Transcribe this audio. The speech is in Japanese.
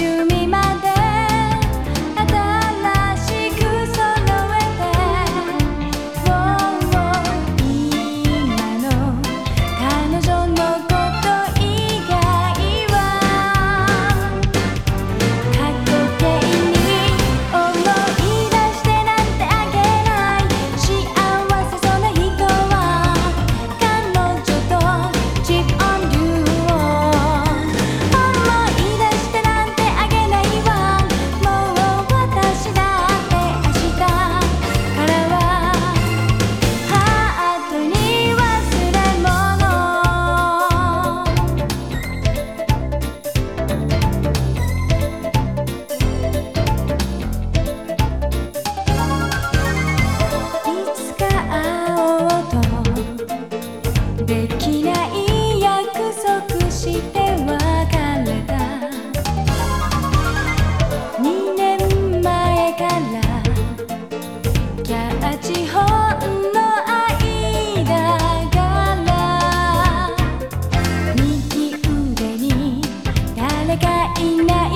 you? 誰かいない